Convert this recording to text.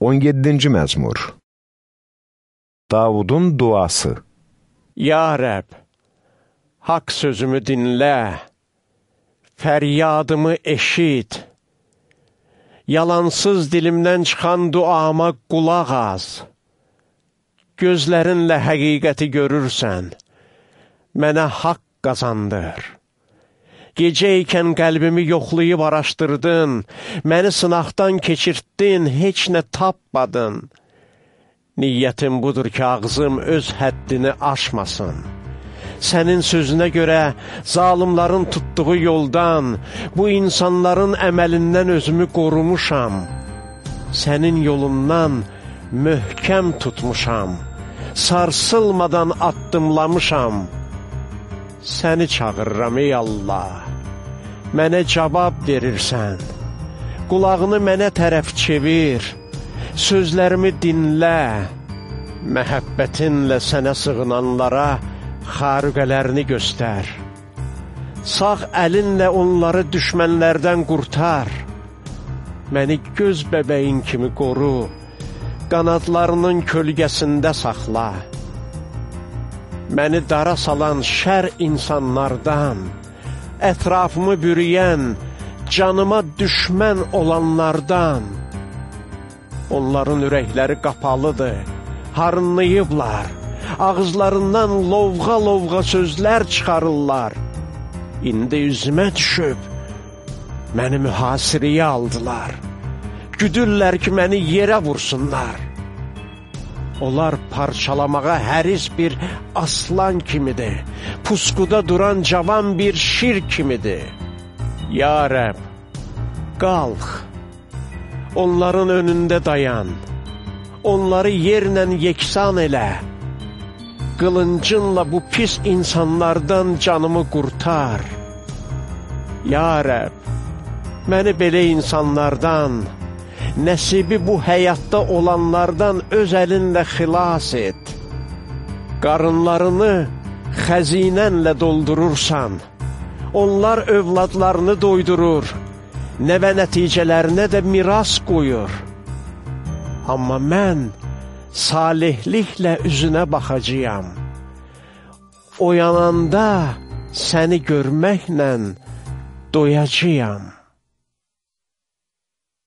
17-ci məzmur Davudun duası Ya Rəb, haqq sözümü dinlə, fəryadımı eşit, yalansız dilimdən çıxan duama qulaq az. Gözlərinlə həqiqəti görürsən, mənə haqq qazandır. Gecə ikən qəlbimi yoxlayıb araşdırdın, məni sınaqdan keçirtdin, heç nə tapmadın. Niyyətim budur ki, ağzım öz həddini aşmasın. Sənin sözünə görə zalimların tutduğu yoldan, bu insanların əməlindən özümü qorumuşam. Sənin yolundan möhkəm tutmuşam, sarsılmadan addımlamışam. Səni çağırıram ey Allah, mənə cavab verirsən. Qulağını mənə tərəf çevir, sözlərimi dinlə. Məhəbbətinlə sənə sığınanlara xarüqələrini göstər. Sağ əlinlə onları düşmənlərdən qurtar. Məni göz bəbəyin kimi qoru, qanadlarının kölgəsində saxla. Məni dara salan şər insanlardan, ətrafımı bürüyən, canıma düşmən olanlardan, onların ürəkləri qapalıdır, harınlayıblar, ağızlarından lovğa-lovğa sözlər çıxarırlar. İndi üzümə düşüb, məni mühasirəyə aldılar. Güdürlər ki, məni yerə vursunlar. Onlar parçalamağa həris bir aslan kimidir, pusquda duran cavan bir şir kimidir. Ya Rəb, qalx, onların önündə dayan, onları yerlə yeksan elə, qılıncınla bu pis insanlardan canımı qurtar. Ya Rəb, məni belə insanlardan, nəsibi bu həyatda olanlardan öz əlinlə xilas et. Qarınlarını xəzinənlə doldurursan, onlar övladlarını doydurur, nəvə nəticələrinə də miras qoyur. Amma mən salihliklə üzünə baxacağam. Oyananda səni görməklə doyacağam.